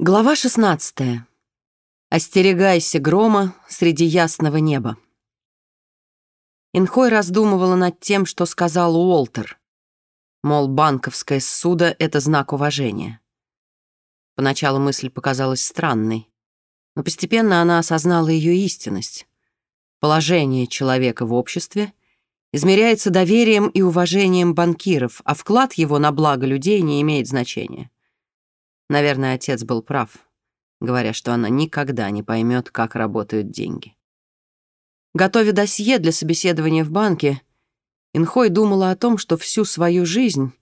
Глава 16. Остерегайся грома среди ясного неба. Инхой раздумывала над тем, что сказал Уолтер. Мол, банковское ссуда — это знак уважения. Поначалу мысль показалась странной, но постепенно она осознала ее истинность. Положение человека в обществе измеряется доверием и уважением банкиров, а вклад его на благо людей не имеет значения. Наверное, отец был прав, говоря, что она никогда не поймет, как работают деньги. Готовя досье для собеседования в банке, Инхой думала о том, что всю свою жизнь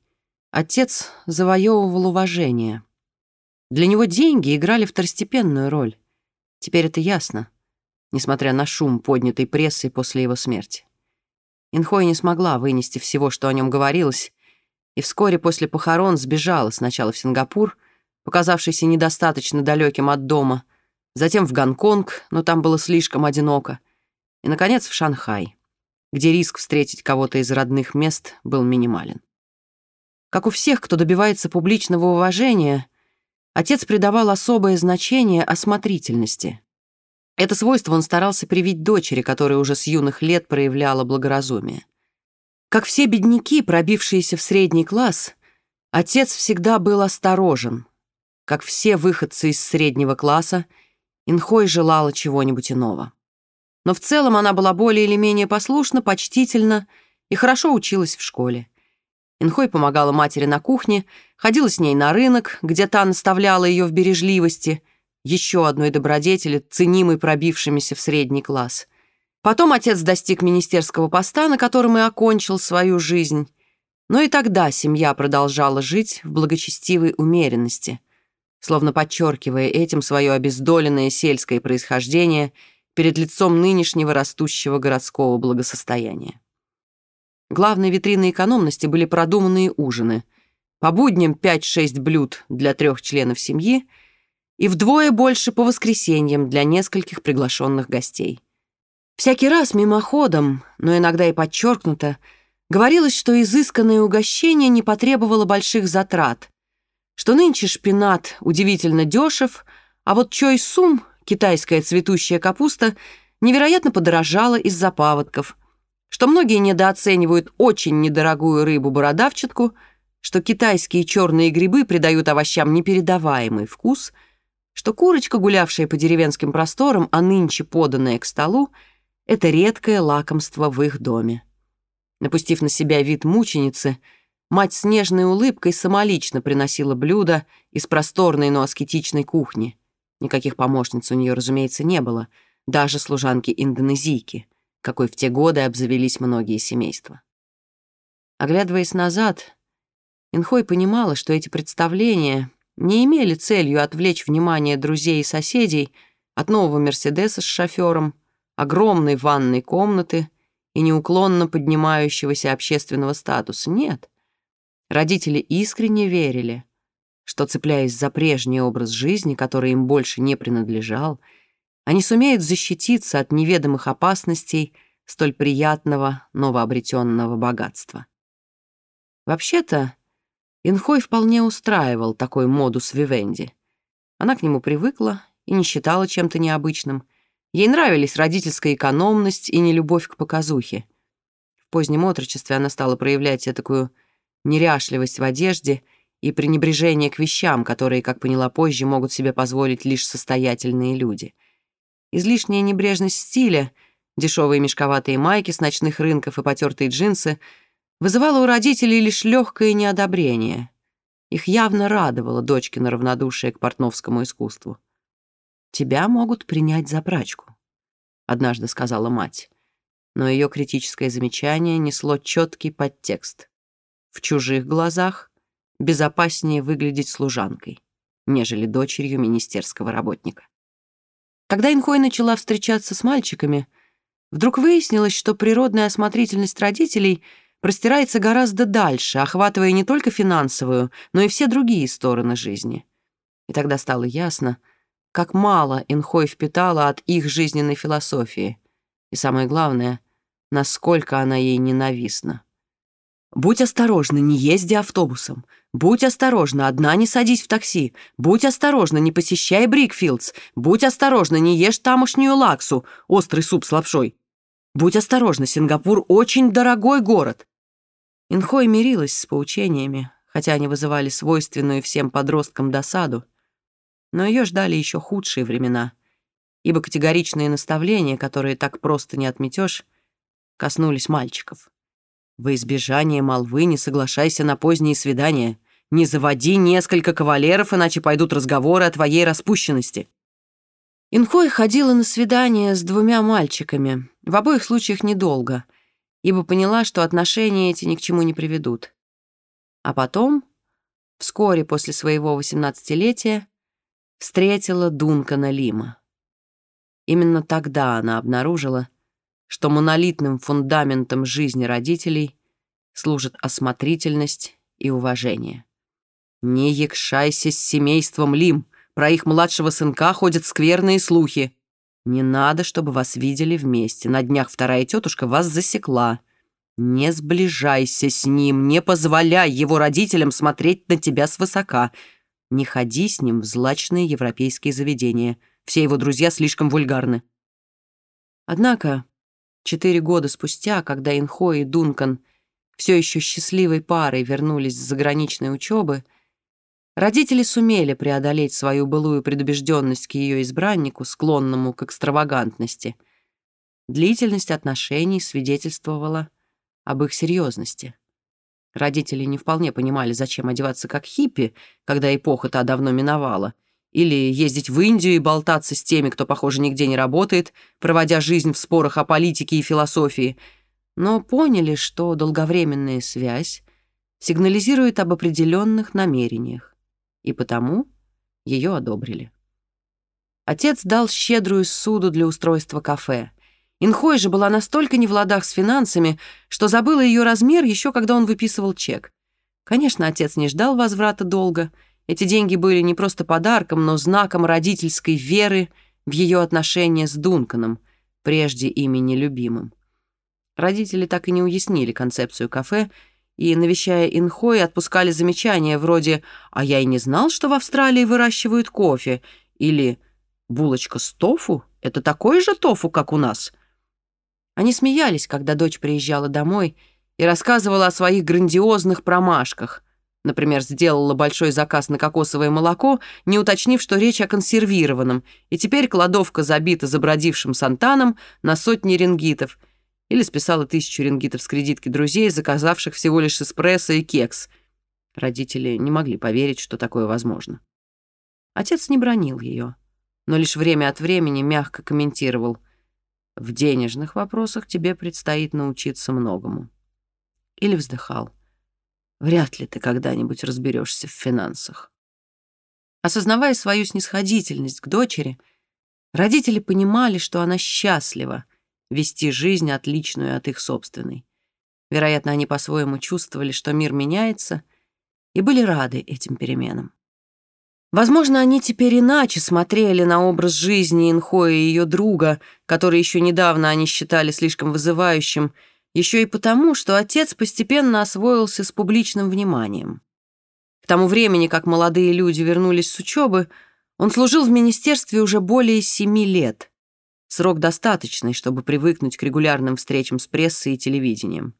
отец завоевывал уважение. Для него деньги играли второстепенную роль. Теперь это ясно, несмотря на шум, поднятый прессой после его смерти. Инхой не смогла вынести всего, что о нем говорилось, и вскоре после похорон сбежала сначала в Сингапур, показавшийся недостаточно далеким от дома, затем в Гонконг, но там было слишком одиноко, и, наконец, в Шанхай, где риск встретить кого-то из родных мест был минимален. Как у всех, кто добивается публичного уважения, отец придавал особое значение осмотрительности. Это свойство он старался привить дочери, которая уже с юных лет проявляла благоразумие. Как все бедняки, пробившиеся в средний класс, отец всегда был осторожен — как все выходцы из среднего класса, Инхой желала чего-нибудь иного. Но в целом она была более или менее послушна, почтительна и хорошо училась в школе. Инхой помогала матери на кухне, ходила с ней на рынок, где та наставляла ее в бережливости, еще одной добродетели, ценимой пробившимися в средний класс. Потом отец достиг министерского поста, на котором и окончил свою жизнь. Но и тогда семья продолжала жить в благочестивой умеренности – словно подчеркивая этим свое обездоленное сельское происхождение перед лицом нынешнего растущего городского благосостояния. Главной витриной экономности были продуманные ужины. По будням 5-6 блюд для трех членов семьи и вдвое больше по воскресеньям для нескольких приглашенных гостей. Всякий раз мимоходом, но иногда и подчеркнуто, говорилось, что изысканное угощение не потребовало больших затрат, что нынче шпинат удивительно дешев, а вот чой-сум, китайская цветущая капуста, невероятно подорожала из-за паводков, что многие недооценивают очень недорогую рыбу-бородавчатку, что китайские черные грибы придают овощам непередаваемый вкус, что курочка, гулявшая по деревенским просторам, а нынче поданная к столу, это редкое лакомство в их доме. Напустив на себя вид мученицы — Мать с нежной улыбкой самолично приносила блюда из просторной, но аскетичной кухни. Никаких помощниц у нее, разумеется, не было, даже служанки-индонезийки, какой в те годы обзавелись многие семейства. Оглядываясь назад, Инхой понимала, что эти представления не имели целью отвлечь внимание друзей и соседей от нового «Мерседеса» с шофером, огромной ванной комнаты и неуклонно поднимающегося общественного статуса. Нет. Родители искренне верили, что, цепляясь за прежний образ жизни, который им больше не принадлежал, они сумеют защититься от неведомых опасностей столь приятного новообретенного богатства. Вообще-то, Инхой вполне устраивал такой модус вивенди. Она к нему привыкла и не считала чем-то необычным. Ей нравились родительская экономность и нелюбовь к показухе. В позднем отрочестве она стала проявлять такую неряшливость в одежде и пренебрежение к вещам, которые, как поняла позже, могут себе позволить лишь состоятельные люди. Излишняя небрежность стиля, дешевые мешковатые майки с ночных рынков и потертые джинсы вызывала у родителей лишь легкое неодобрение. Их явно радовало дочкино равнодушие к портновскому искусству. «Тебя могут принять за прачку», — однажды сказала мать. Но ее критическое замечание несло четкий подтекст в чужих глазах безопаснее выглядеть служанкой, нежели дочерью министерского работника. Когда Инхой начала встречаться с мальчиками, вдруг выяснилось, что природная осмотрительность родителей простирается гораздо дальше, охватывая не только финансовую, но и все другие стороны жизни. И тогда стало ясно, как мало Инхой впитала от их жизненной философии, и самое главное, насколько она ей ненавистна. Будь осторожна, не езди автобусом. Будь осторожна, одна не садись в такси. Будь осторожна, не посещай Брикфилдс. Будь осторожна, не ешь тамошнюю лаксу, острый суп с лапшой. Будь осторожна, Сингапур очень дорогой город. Инхой мирилась с поучениями, хотя они вызывали свойственную всем подросткам досаду. Но ее ждали еще худшие времена, ибо категоричные наставления, которые так просто не отметешь, коснулись мальчиков. Во избежание молвы не соглашайся на поздние свидания. Не заводи несколько кавалеров, иначе пойдут разговоры о твоей распущенности. Инхой ходила на свидание с двумя мальчиками, в обоих случаях недолго, ибо поняла, что отношения эти ни к чему не приведут. А потом, вскоре после своего восемнадцатилетия, встретила Дункана Лима. Именно тогда она обнаружила, что монолитным фундаментом жизни родителей служат осмотрительность и уважение. «Не якшайся с семейством Лим», про их младшего сынка ходят скверные слухи. Не надо, чтобы вас видели вместе. На днях вторая тетушка вас засекла. Не сближайся с ним, не позволяй его родителям смотреть на тебя свысока. Не ходи с ним в злачные европейские заведения. Все его друзья слишком вульгарны. Однако, четыре года спустя, когда Инхо и Дункан все еще счастливой парой вернулись с заграничной учебы, Родители сумели преодолеть свою былую предубежденность к ее избраннику, склонному к экстравагантности. Длительность отношений свидетельствовала об их серьезности. Родители не вполне понимали, зачем одеваться как хиппи, когда эпоха та давно миновала, или ездить в Индию и болтаться с теми, кто, похоже, нигде не работает, проводя жизнь в спорах о политике и философии, но поняли, что долговременная связь сигнализирует об определенных намерениях и потому ее одобрили. Отец дал щедрую суду для устройства кафе. Инхой же была настолько не в ладах с финансами, что забыла ее размер еще когда он выписывал чек. Конечно, отец не ждал возврата долга. Эти деньги были не просто подарком, но знаком родительской веры в ее отношения с Дунканом, прежде ими любимым. Родители так и не уяснили концепцию кафе и, навещая Инхой, отпускали замечания вроде «А я и не знал, что в Австралии выращивают кофе» или «Булочка с тофу? Это такой же тофу, как у нас?» Они смеялись, когда дочь приезжала домой и рассказывала о своих грандиозных промашках. Например, сделала большой заказ на кокосовое молоко, не уточнив, что речь о консервированном, и теперь кладовка забита забродившим сантаном на сотни рингитов — или списала тысячу рингитов с кредитки друзей, заказавших всего лишь эспрессо и кекс. Родители не могли поверить, что такое возможно. Отец не бронил ее, но лишь время от времени мягко комментировал «В денежных вопросах тебе предстоит научиться многому». Или вздыхал «Вряд ли ты когда-нибудь разберешься в финансах». Осознавая свою снисходительность к дочери, родители понимали, что она счастлива, вести жизнь, отличную от их собственной. Вероятно, они по-своему чувствовали, что мир меняется, и были рады этим переменам. Возможно, они теперь иначе смотрели на образ жизни Инхо и ее друга, который еще недавно они считали слишком вызывающим, еще и потому, что отец постепенно освоился с публичным вниманием. К тому времени, как молодые люди вернулись с учебы, он служил в министерстве уже более семи лет — Срок достаточный, чтобы привыкнуть к регулярным встречам с прессой и телевидением.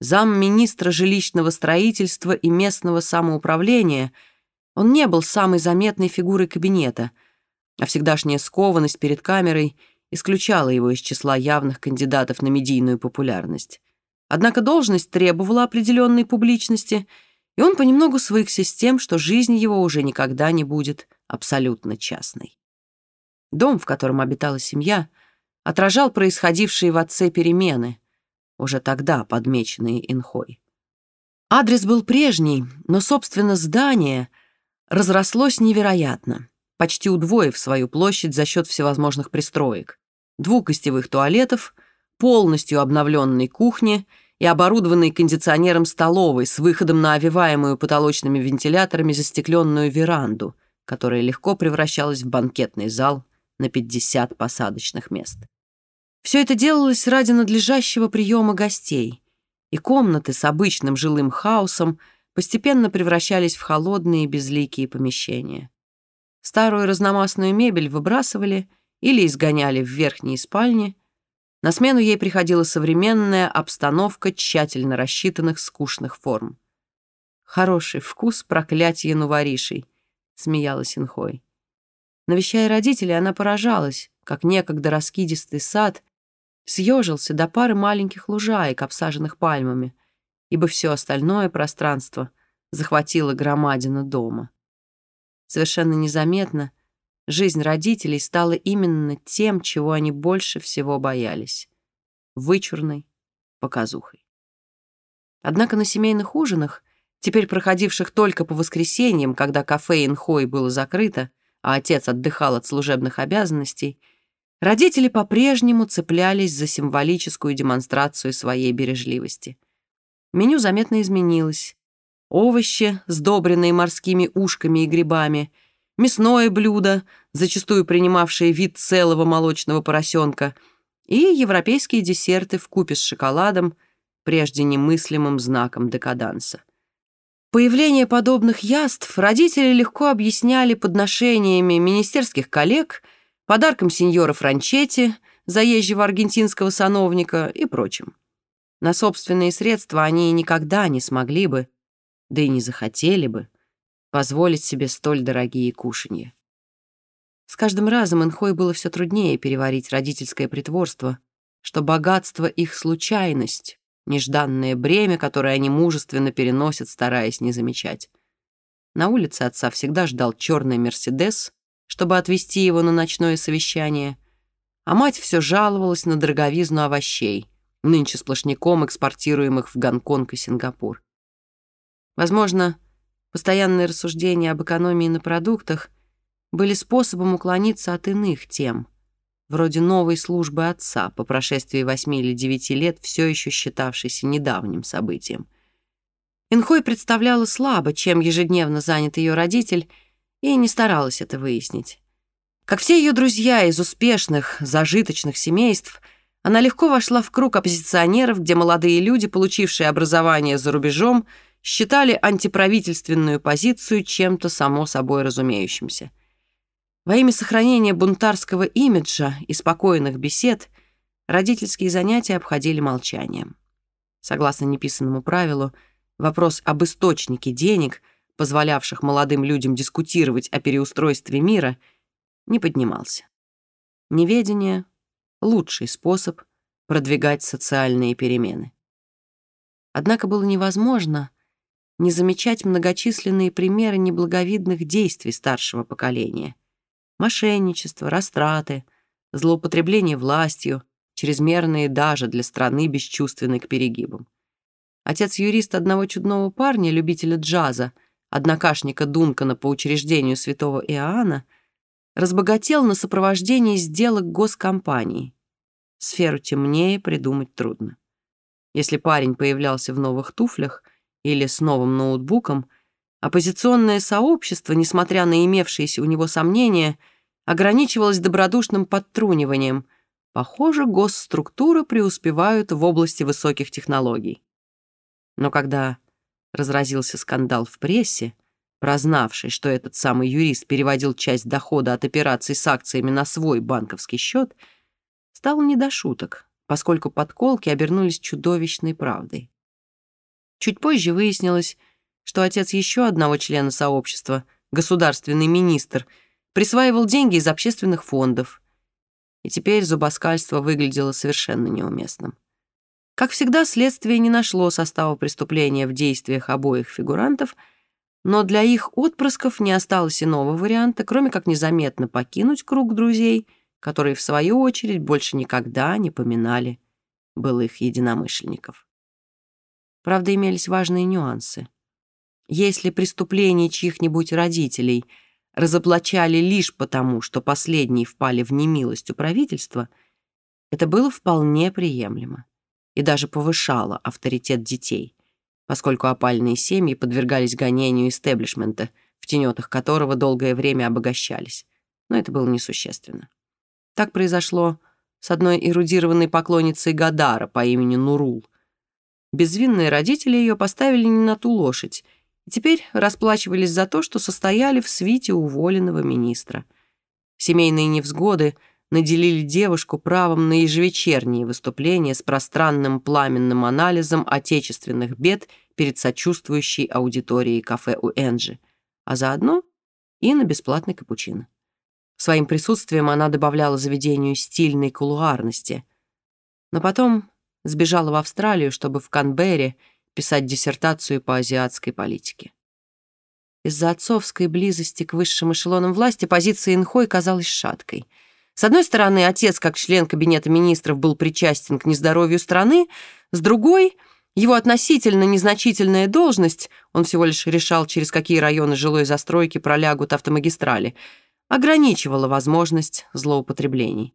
Замминистра жилищного строительства и местного самоуправления он не был самой заметной фигурой кабинета, а всегдашняя скованность перед камерой исключала его из числа явных кандидатов на медийную популярность. Однако должность требовала определенной публичности, и он понемногу свыкся с тем, что жизнь его уже никогда не будет абсолютно частной. Дом, в котором обитала семья, отражал происходившие в отце перемены, уже тогда подмеченные Инхой. Адрес был прежний, но, собственно, здание разрослось невероятно, почти удвоив свою площадь за счет всевозможных пристроек. Двух гостевых туалетов, полностью обновленной кухни и оборудованной кондиционером столовой с выходом на овиваемую потолочными вентиляторами застекленную веранду, которая легко превращалась в банкетный зал на 50 посадочных мест. Все это делалось ради надлежащего приема гостей, и комнаты с обычным жилым хаосом постепенно превращались в холодные безликие помещения. Старую разномастную мебель выбрасывали или изгоняли в верхние спальни. На смену ей приходила современная обстановка тщательно рассчитанных скучных форм. «Хороший вкус проклятие новоришей», — смеялась Инхой. Навещая родителей, она поражалась, как некогда раскидистый сад съежился до пары маленьких лужаек, обсаженных пальмами, ибо все остальное пространство захватило громадину дома. Совершенно незаметно жизнь родителей стала именно тем, чего они больше всего боялись — вычурной показухой. Однако на семейных ужинах, теперь проходивших только по воскресеньям, когда кафе Инхой было закрыто, а отец отдыхал от служебных обязанностей, родители по-прежнему цеплялись за символическую демонстрацию своей бережливости. Меню заметно изменилось. Овощи, сдобренные морскими ушками и грибами, мясное блюдо, зачастую принимавшее вид целого молочного поросенка, и европейские десерты в купе с шоколадом, прежде немыслимым знаком декаданса. Появление подобных яств родители легко объясняли подношениями министерских коллег, подарком сеньора Франчетти, заезжего аргентинского сановника и прочим. На собственные средства они никогда не смогли бы, да и не захотели бы, позволить себе столь дорогие кушанья. С каждым разом Инхой было все труднее переварить родительское притворство, что богатство — их случайность, нежданное бремя, которое они мужественно переносят, стараясь не замечать. На улице отца всегда ждал черный «Мерседес», чтобы отвезти его на ночное совещание, а мать все жаловалась на дороговизну овощей, нынче сплошняком экспортируемых в Гонконг и Сингапур. Возможно, постоянные рассуждения об экономии на продуктах были способом уклониться от иных тем — вроде новой службы отца, по прошествии восьми или девяти лет все еще считавшейся недавним событием. Инхой представляла слабо, чем ежедневно занят ее родитель, и не старалась это выяснить. Как все ее друзья из успешных, зажиточных семейств, она легко вошла в круг оппозиционеров, где молодые люди, получившие образование за рубежом, считали антиправительственную позицию чем-то само собой разумеющимся. Во имя сохранения бунтарского имиджа и спокойных бесед родительские занятия обходили молчанием. Согласно неписанному правилу, вопрос об источнике денег, позволявших молодым людям дискутировать о переустройстве мира, не поднимался. Неведение — лучший способ продвигать социальные перемены. Однако было невозможно не замечать многочисленные примеры неблаговидных действий старшего поколения — Мошенничество, растраты, злоупотребление властью, чрезмерные даже для страны, бесчувственной к перегибам. Отец-юрист одного чудного парня, любителя джаза, однокашника Дункана по учреждению святого Иоанна, разбогател на сопровождении сделок госкомпаний. Сферу темнее придумать трудно. Если парень появлялся в новых туфлях или с новым ноутбуком — Оппозиционное сообщество, несмотря на имевшиеся у него сомнения, ограничивалось добродушным подтруниванием. Похоже, госструктуры преуспевают в области высоких технологий. Но когда разразился скандал в прессе, прознавший, что этот самый юрист переводил часть дохода от операций с акциями на свой банковский счет, стало не до шуток, поскольку подколки обернулись чудовищной правдой. Чуть позже выяснилось, что отец еще одного члена сообщества, государственный министр, присваивал деньги из общественных фондов. И теперь зубоскальство выглядело совершенно неуместным. Как всегда, следствие не нашло состава преступления в действиях обоих фигурантов, но для их отпрысков не осталось иного варианта, кроме как незаметно покинуть круг друзей, которые, в свою очередь, больше никогда не поминали былых единомышленников. Правда, имелись важные нюансы. Если преступления чьих-нибудь родителей разоблачали лишь потому, что последние впали в немилость у правительства, это было вполне приемлемо и даже повышало авторитет детей, поскольку опальные семьи подвергались гонению истеблишмента, в тенетах которого долгое время обогащались. Но это было несущественно. Так произошло с одной эрудированной поклонницей Гадара по имени Нурул — безвинные родители ее поставили не на ту лошадь, и теперь расплачивались за то, что состояли в свите уволенного министра. Семейные невзгоды наделили девушку правом на ежевечерние выступления с пространным пламенным анализом отечественных бед перед сочувствующей аудиторией кафе у Энджи, а заодно и на бесплатный капучино. Своим присутствием она добавляла заведению стильной кулуарности. Но потом сбежала в Австралию, чтобы в Канберре писать диссертацию по азиатской политике. Из-за отцовской близости к высшим эшелонам власти позиция Инхой казалась шаткой. С одной стороны, отец, как член Кабинета министров, был причастен к нездоровью страны, с другой — его относительно незначительная должность, он всего лишь решал, через какие районы жилой застройки пролягут автомагистрали — ограничивала возможность злоупотреблений.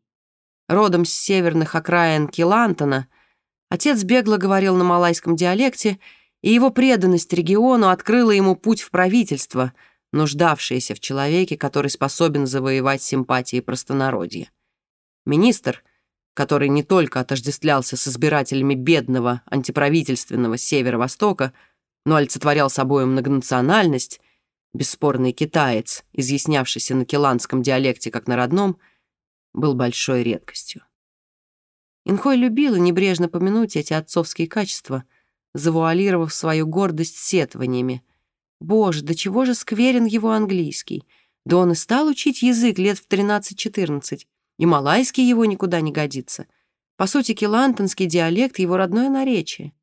Родом с северных окраин Килантона, отец бегло говорил на малайском диалекте, и его преданность региону открыла ему путь в правительство, нуждавшееся в человеке, который способен завоевать симпатии простонародья. Министр, который не только отождествлялся с избирателями бедного антиправительственного северо-востока, но олицетворял собой многонациональность — бесспорный китаец, изъяснявшийся на киландском диалекте как на родном, был большой редкостью. Инхой любила небрежно помянуть эти отцовские качества, завуалировав свою гордость сетованиями. Боже, до чего же скверен его английский! Да он и стал учить язык лет в 13-14, и малайский его никуда не годится. По сути, килантонский диалект — его родное наречие.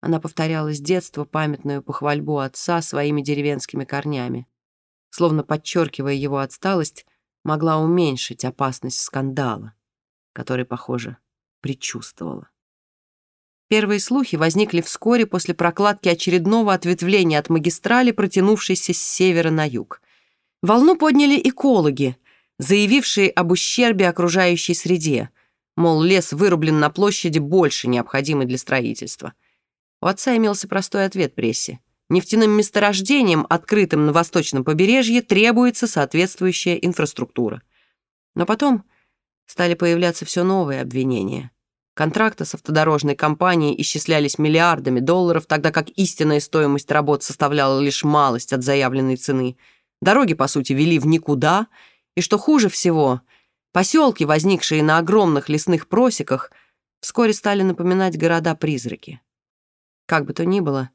Она повторяла с детства памятную похвальбу отца своими деревенскими корнями. Словно подчеркивая его отсталость, могла уменьшить опасность скандала, который, похоже, предчувствовала. Первые слухи возникли вскоре после прокладки очередного ответвления от магистрали, протянувшейся с севера на юг. Волну подняли экологи, заявившие об ущербе окружающей среде, мол, лес вырублен на площади больше необходимой для строительства — у отца имелся простой ответ прессе. Нефтяным месторождением, открытым на восточном побережье, требуется соответствующая инфраструктура. Но потом стали появляться все новые обвинения. Контракты с автодорожной компанией исчислялись миллиардами долларов, тогда как истинная стоимость работ составляла лишь малость от заявленной цены. Дороги, по сути, вели в никуда, и, что хуже всего, поселки, возникшие на огромных лесных просеках, вскоре стали напоминать города-призраки. Как бы то ни было,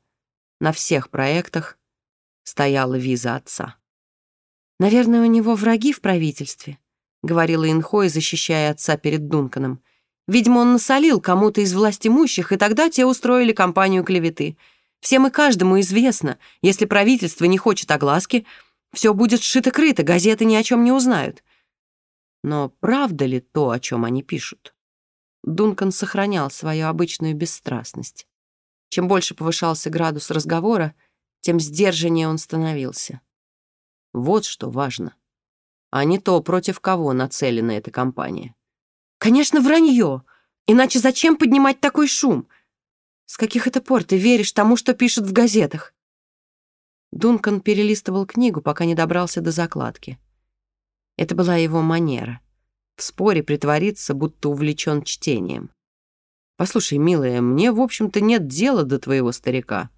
на всех проектах стояла виза отца. «Наверное, у него враги в правительстве», — говорила Инхой, защищая отца перед Дунканом. «Видимо, он насолил кому-то из властимущих, и тогда те устроили кампанию клеветы. Всем и каждому известно, если правительство не хочет огласки, все будет сшито-крыто, газеты ни о чем не узнают». Но правда ли то, о чем они пишут? Дункан сохранял свою обычную бесстрастность. Чем больше повышался градус разговора, тем сдержаннее он становился. Вот что важно. А не то, против кого нацелена эта кампания. «Конечно, вранье! Иначе зачем поднимать такой шум? С каких это пор ты веришь тому, что пишут в газетах?» Дункан перелистывал книгу, пока не добрался до закладки. Это была его манера — в споре притвориться, будто увлечен чтением. «Послушай, милая, мне, в общем-то, нет дела до твоего старика.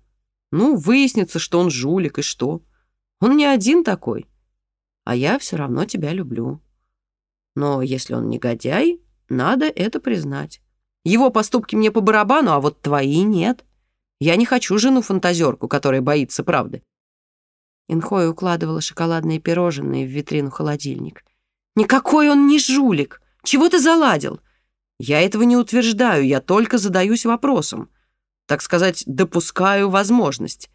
Ну, выяснится, что он жулик, и что? Он не один такой. А я все равно тебя люблю. Но если он негодяй, надо это признать. Его поступки мне по барабану, а вот твои нет. Я не хочу жену-фантазерку, которая боится правды». Инхой укладывала шоколадные пирожные в витрину холодильник. «Никакой он не жулик! Чего ты заладил? Я этого не утверждаю, я только задаюсь вопросом. Так сказать, допускаю возможность.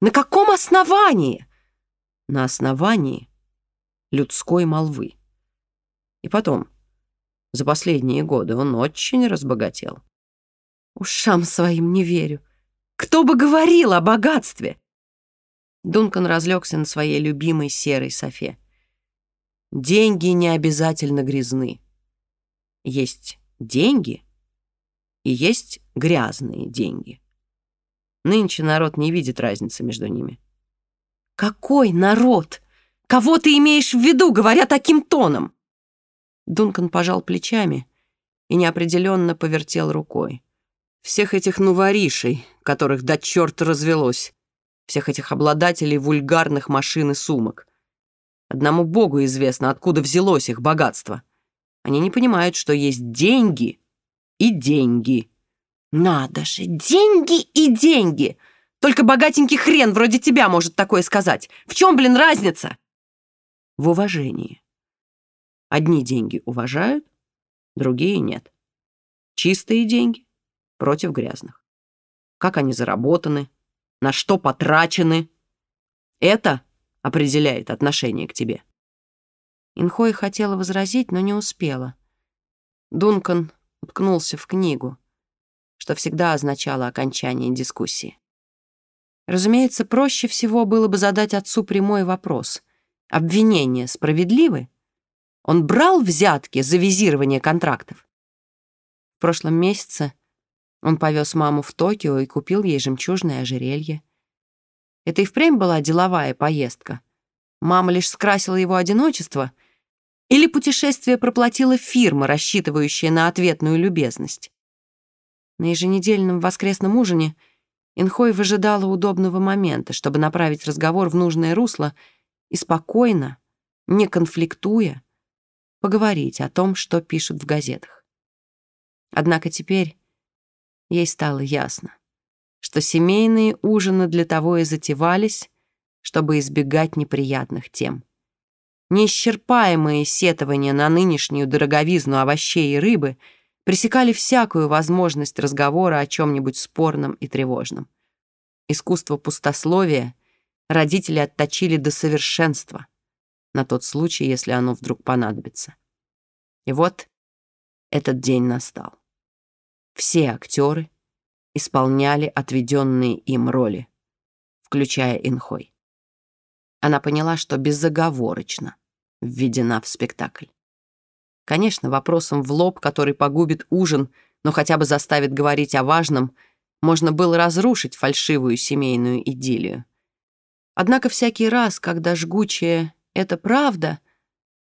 На каком основании? На основании людской молвы. И потом, за последние годы он очень разбогател. Ушам своим не верю. Кто бы говорил о богатстве? Дункан разлегся на своей любимой серой софе. Деньги не обязательно грязны. Есть деньги и есть грязные деньги. Нынче народ не видит разницы между ними. «Какой народ? Кого ты имеешь в виду, говоря таким тоном?» Дункан пожал плечами и неопределенно повертел рукой. Всех этих новоришей, которых до черта развелось. Всех этих обладателей вульгарных машин и сумок. Одному богу известно, откуда взялось их богатство. Они не понимают, что есть деньги и деньги. Надо же, деньги и деньги! Только богатенький хрен вроде тебя может такое сказать. В чем, блин, разница? В уважении. Одни деньги уважают, другие нет. Чистые деньги против грязных. Как они заработаны, на что потрачены. Это определяет отношение к тебе. Инхой хотела возразить, но не успела. Дункан уткнулся в книгу, что всегда означало окончание дискуссии. Разумеется, проще всего было бы задать отцу прямой вопрос. Обвинения справедливы? Он брал взятки за визирование контрактов? В прошлом месяце он повез маму в Токио и купил ей жемчужное ожерелье. Это и впрямь была деловая поездка. Мама лишь скрасила его одиночество, или путешествие проплатила фирма, рассчитывающая на ответную любезность. На еженедельном воскресном ужине Инхой выжидала удобного момента, чтобы направить разговор в нужное русло и спокойно, не конфликтуя, поговорить о том, что пишут в газетах. Однако теперь ей стало ясно, что семейные ужины для того и затевались, чтобы избегать неприятных тем. Неисчерпаемые сетования на нынешнюю дороговизну овощей и рыбы пресекали всякую возможность разговора о чем-нибудь спорном и тревожном. Искусство пустословия родители отточили до совершенства на тот случай, если оно вдруг понадобится. И вот этот день настал. Все актеры исполняли отведенные им роли, включая Инхой. Она поняла, что безоговорочно введена в спектакль. Конечно, вопросом в лоб, который погубит ужин, но хотя бы заставит говорить о важном, можно было разрушить фальшивую семейную идиллию. Однако всякий раз, когда жгучее «это правда»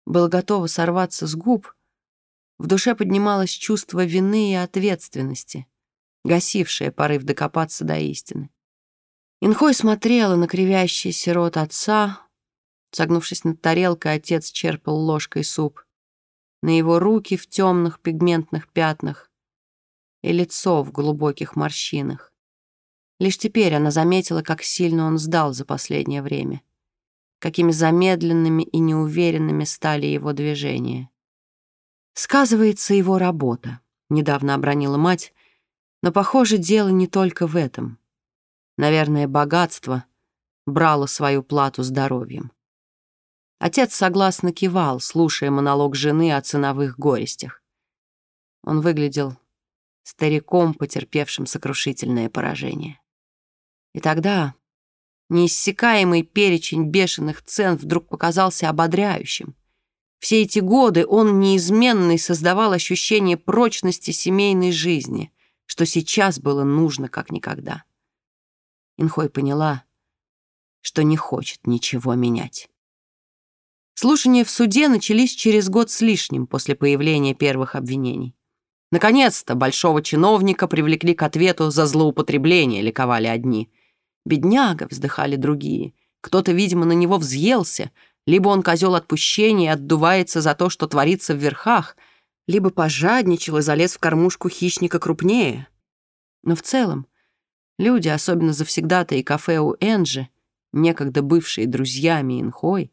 было готово сорваться с губ, в душе поднималось чувство вины и ответственности, гасившее порыв докопаться до истины. Инхой смотрела на кривящийся рот отца. Согнувшись над тарелкой, отец черпал ложкой суп. На его руки в темных пигментных пятнах и лицо в глубоких морщинах. Лишь теперь она заметила, как сильно он сдал за последнее время, какими замедленными и неуверенными стали его движения. Сказывается его работа, недавно обронила мать, но, похоже, дело не только в этом. Наверное, богатство брало свою плату здоровьем. Отец согласно кивал, слушая монолог жены о ценовых горестях. Он выглядел стариком, потерпевшим сокрушительное поражение. И тогда неиссякаемый перечень бешеных цен вдруг показался ободряющим. Все эти годы он неизменный создавал ощущение прочности семейной жизни, что сейчас было нужно как никогда. Инхой поняла, что не хочет ничего менять. Слушания в суде начались через год с лишним после появления первых обвинений. Наконец-то большого чиновника привлекли к ответу за злоупотребление, ликовали одни. Бедняга, вздыхали другие. Кто-то, видимо, на него взъелся — либо он козел отпущения и отдувается за то, что творится в верхах, либо пожадничал и залез в кормушку хищника крупнее. Но в целом люди, особенно завсегдатые кафе у Энджи, некогда бывшие друзьями Инхой,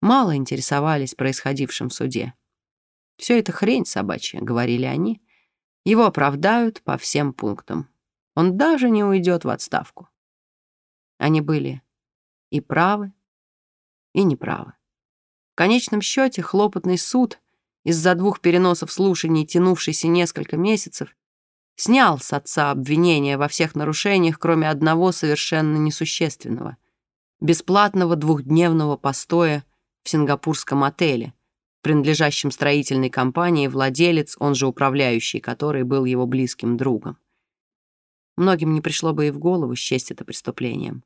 мало интересовались происходившим в суде. «Все это хрень собачья», — говорили они. «Его оправдают по всем пунктам. Он даже не уйдет в отставку». Они были и правы, и неправы. В конечном счете хлопотный суд из-за двух переносов слушаний, тянувшийся несколько месяцев, снял с отца обвинения во всех нарушениях, кроме одного совершенно несущественного — бесплатного двухдневного постоя в сингапурском отеле, принадлежащем строительной компании, владелец, он же управляющий, который был его близким другом. Многим не пришло бы и в голову счесть это преступлением.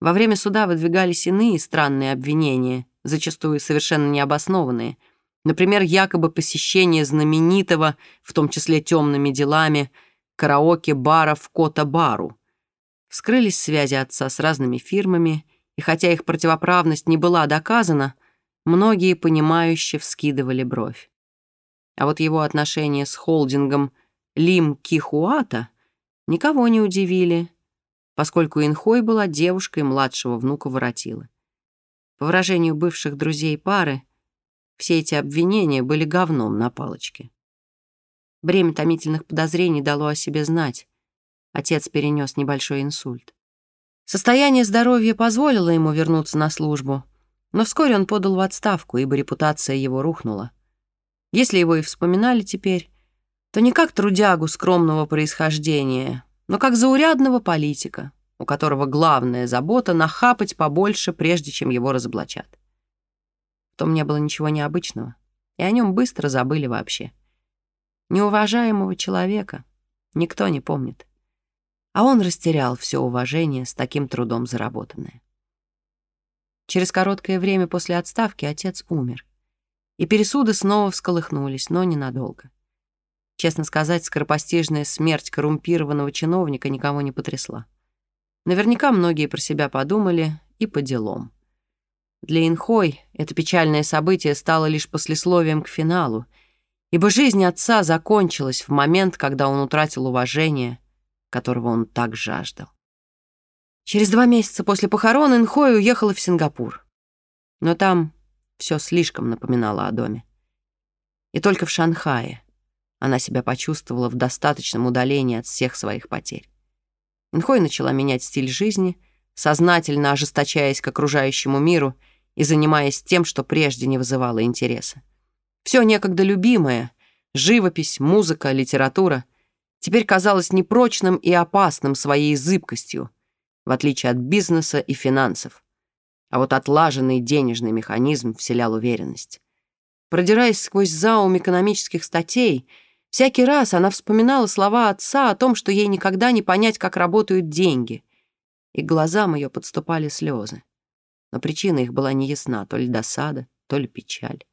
Во время суда выдвигались иные странные обвинения, зачастую совершенно необоснованные. Например, якобы посещение знаменитого, в том числе темными делами, караоке-бара в Кота-бару. Вскрылись связи отца с разными фирмами, и хотя их противоправность не была доказана, многие понимающе вскидывали бровь. А вот его отношения с холдингом Лим Кихуата никого не удивили, поскольку Инхой была девушкой младшего внука Воротилы. По выражению бывших друзей пары, все эти обвинения были говном на палочке. Бремя томительных подозрений дало о себе знать. Отец перенес небольшой инсульт. Состояние здоровья позволило ему вернуться на службу, но вскоре он подал в отставку, ибо репутация его рухнула. Если его и вспоминали теперь, то не как трудягу скромного происхождения, но как заурядного политика, у которого главная забота — нахапать побольше, прежде чем его разоблачат. В том не было ничего необычного, и о нем быстро забыли вообще. Неуважаемого человека никто не помнит, а он растерял все уважение с таким трудом заработанное. Через короткое время после отставки отец умер, и пересуды снова всколыхнулись, но ненадолго. Честно сказать, скоропостижная смерть коррумпированного чиновника никого не потрясла. Наверняка многие про себя подумали и по делам. Для Инхой это печальное событие стало лишь послесловием к финалу, ибо жизнь отца закончилась в момент, когда он утратил уважение, которого он так жаждал. Через два месяца после похорон Инхой уехала в Сингапур. Но там все слишком напоминало о доме. И только в Шанхае она себя почувствовала в достаточном удалении от всех своих потерь. Инхой начала менять стиль жизни, сознательно ожесточаясь к окружающему миру и занимаясь тем, что прежде не вызывало интереса. Все некогда любимое — живопись, музыка, литература — теперь казалось непрочным и опасным своей зыбкостью, в отличие от бизнеса и финансов. А вот отлаженный денежный механизм вселял уверенность. Продираясь сквозь заум экономических статей — Всякий раз она вспоминала слова отца о том, что ей никогда не понять, как работают деньги. И к глазам ее подступали слезы. Но причина их была неясна, то ли досада, то ли печаль.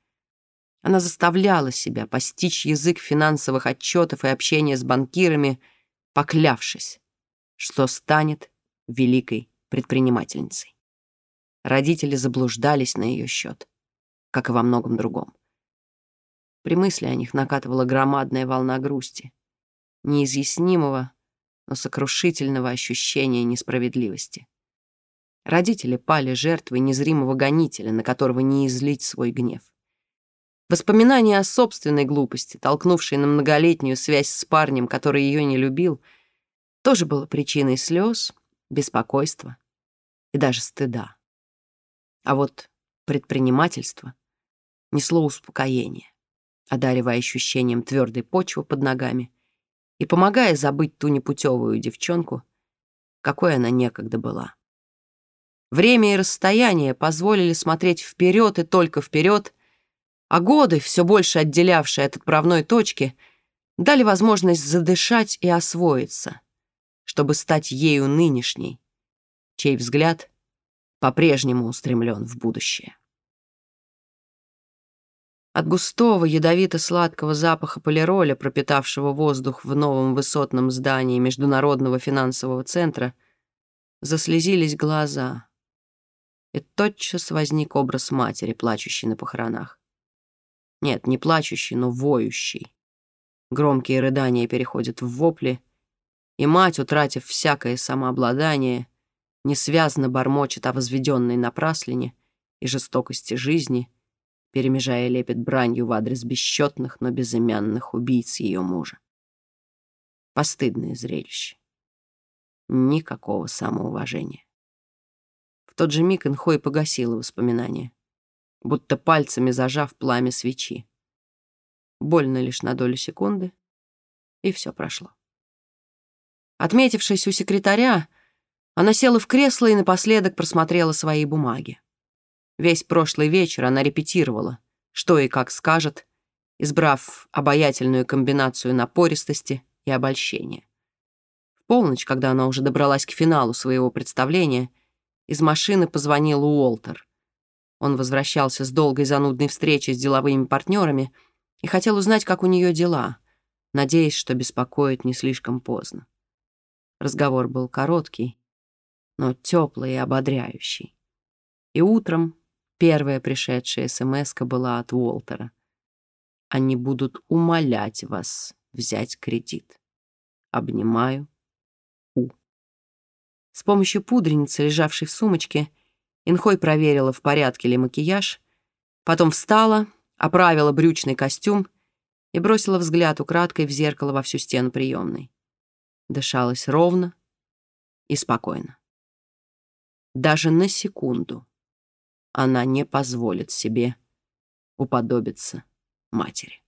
Она заставляла себя постичь язык финансовых отчетов и общения с банкирами, поклявшись, что станет великой предпринимательницей. Родители заблуждались на ее счет, как и во многом другом. При мысли о них накатывала громадная волна грусти, неизъяснимого, но сокрушительного ощущения несправедливости. Родители пали жертвой незримого гонителя, на которого не излить свой гнев. Воспоминания о собственной глупости, толкнувшей на многолетнюю связь с парнем, который ее не любил, тоже было причиной слез, беспокойства и даже стыда. А вот предпринимательство несло успокоение одаривая ощущением твердой почвы под ногами и помогая забыть ту непутевую девчонку, какой она некогда была. Время и расстояние позволили смотреть вперед и только вперед, а годы, все больше отделявшие от отправной точки, дали возможность задышать и освоиться, чтобы стать ею нынешней, чей взгляд по-прежнему устремлен в будущее. От густого, ядовито-сладкого запаха полироля, пропитавшего воздух в новом высотном здании Международного финансового центра, заслезились глаза. И тотчас возник образ матери, плачущей на похоронах. Нет, не плачущей, но воющей. Громкие рыдания переходят в вопли, и мать, утратив всякое самообладание, несвязно бормочет о возведенной напраслине и жестокости жизни — перемежая лепет бранью в адрес бесчетных, но безымянных убийц ее мужа. Постыдное зрелище. Никакого самоуважения. В тот же миг Инхой погасила воспоминания, будто пальцами зажав пламя свечи. Больно лишь на долю секунды, и все прошло. Отметившись у секретаря, она села в кресло и напоследок просмотрела свои бумаги. Весь прошлый вечер она репетировала, что и как скажет, избрав обаятельную комбинацию напористости и обольщения. В полночь, когда она уже добралась к финалу своего представления, из машины позвонил Уолтер. Он возвращался с долгой занудной встречи с деловыми партнерами и хотел узнать, как у нее дела. надеясь, что беспокоит не слишком поздно. Разговор был короткий, но теплый и ободряющий. И утром первая пришедшая смс была от Уолтера. «Они будут умолять вас взять кредит. Обнимаю. У». С помощью пудреницы, лежавшей в сумочке, Инхой проверила, в порядке ли макияж, потом встала, оправила брючный костюм и бросила взгляд украдкой в зеркало во всю стену приемной. Дышалась ровно и спокойно. Даже на секунду она не позволит себе уподобиться матери.